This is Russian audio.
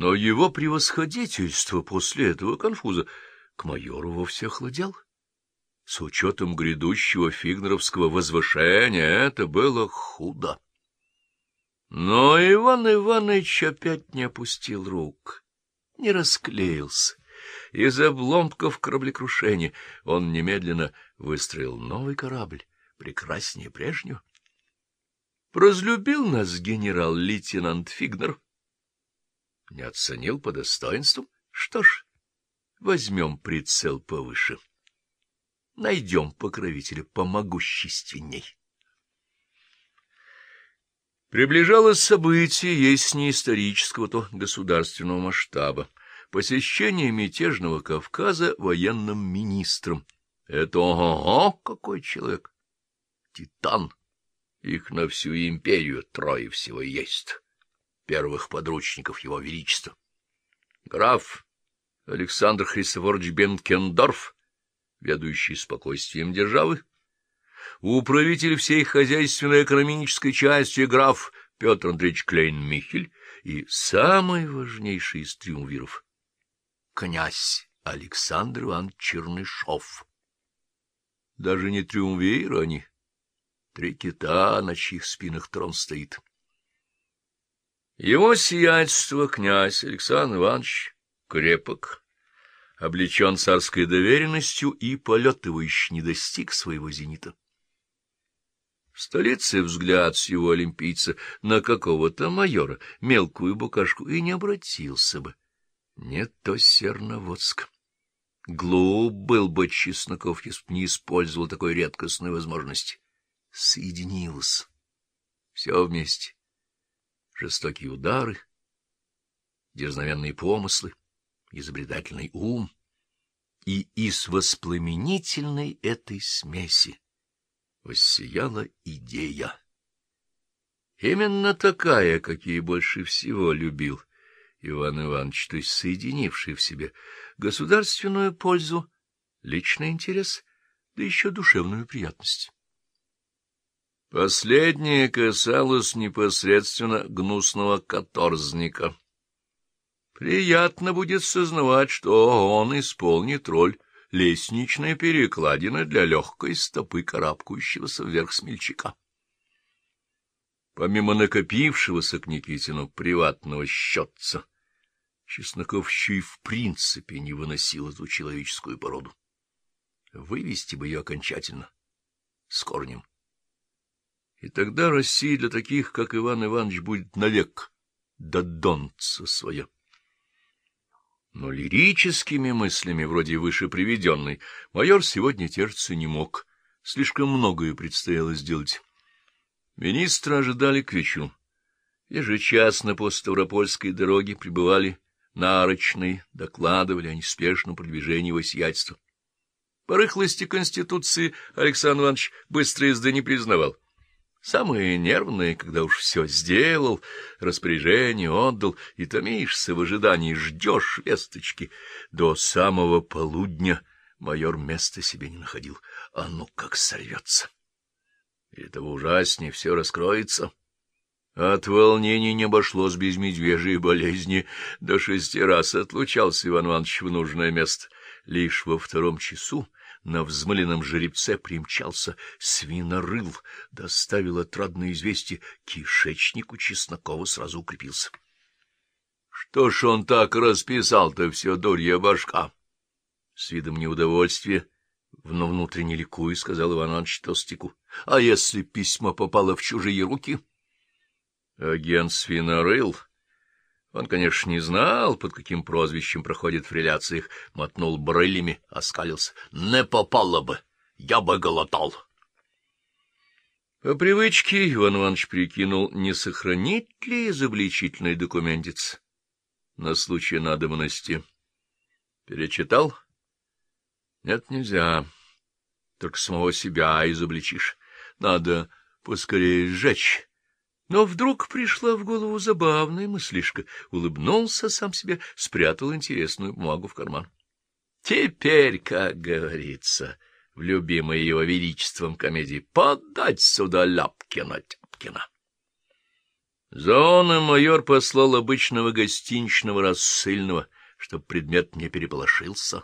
Но его превосходительство после этого конфуза к майору вовсе охладел. С учетом грядущего фигнеровского возвышения это было худо. Но Иван Иванович опять не опустил рук, не расклеился. Из обломков кораблекрушения он немедленно выстроил новый корабль, прекраснее прежнего. Разлюбил нас генерал-лейтенант Фигнер. Не оценил по достоинству. Что ж, возьмем прицел повыше. Найдем покровителя помогущественней. Приближалось событие, есть не исторического, то государственного масштаба. Посещение мятежного Кавказа военным министром. Это ого-го, какой человек! Титан! Их на всю империю трое всего есть. Первых подручников его величества. Граф Александр Христофорович Бенкендорф, ведущий спокойствием державы, управитель всей хозяйственной экономической части граф Петр Андреевич Клейн-Михель и самый важнейший из триумвиров — князь Александр Иванович Чернышов. Даже не триумвиры они, три кита, на чьих спинах трон стоит. Его сиятельство князь Александр Иванович крепок, облечен царской доверенностью, и полет его еще не достиг своего зенита. В столице взгляд с его олимпийца на какого-то майора, мелкую букашку, и не обратился бы. Нет, то Серноводск. Глуп был бы Чесноков, если не использовал такой редкостной возможности. Соединилось. Все вместе. Жестокие удары, дерзновенные помыслы, изобретательный ум. И из воспламенительной этой смеси воссияла идея. Именно такая, какие больше всего любил Иван Иванович, то есть соединивший в себе государственную пользу, личный интерес, да еще душевную приятность. Последнее касалось непосредственно гнусного каторзника. Приятно будет сознавать, что он исполнит роль лестничная перекладина для легкой стопы карабкающегося вверх смельчака. Помимо накопившегося к Никитину приватного счетца, Чесноков еще и в принципе не выносил эту человеческую породу. Вывести бы ее окончательно, с корнем. И тогда Россия для таких, как Иван Иванович, будет навек до донца своя. Но лирическими мыслями, вроде выше приведенной, майор сегодня терпеться не мог. Слишком многое предстояло сделать. Министра ожидали к вечеру. Ежечасно по Ставропольской дороге прибывали нарочные, докладывали о неспешном продвижении его сиятельства. По рыхлости Конституции Александр Иванович быстро езды не признавал. Самые нервные, когда уж все сделал, распоряжение отдал, и томишься в ожидании, ждешь весточки. До самого полудня майор места себе не находил. А ну как сорвется! И того ужаснее все раскроется. От волнений не обошлось без медвежьей болезни. До шести раз отлучался Иван Иванович в нужное место. Лишь во втором часу на взмыленном жеребце примчался свинорыл, доставил отрадное известие, кишечнику Чеснокова сразу укрепился. — Что ж он так расписал-то все, дурья башка? С видом неудовольствия, но внутренне ликуя, сказал Иван Иванович Толстяку. — А если письмо попало в чужие руки? Агент свинорыл он, конечно, не знал, под каким прозвищем проходит в реляциях, мотнул брылями, оскалился. Не попало бы, я бы голотал. По привычке Иван Иванович прикинул, не сохранить ли изобличительный документец на случай надобности. Перечитал? Нет, нельзя. Только самого себя изобличишь. Надо поскорее сжечь но вдруг пришла в голову забавная мыслишка, улыбнулся сам себе, спрятал интересную бумагу в карман. Теперь, как говорится, в любимой его величеством комедии, подать сюда Ляпкина-Тяпкина. За он и майор послал обычного гостиничного рассыльного, чтоб предмет не переполошился.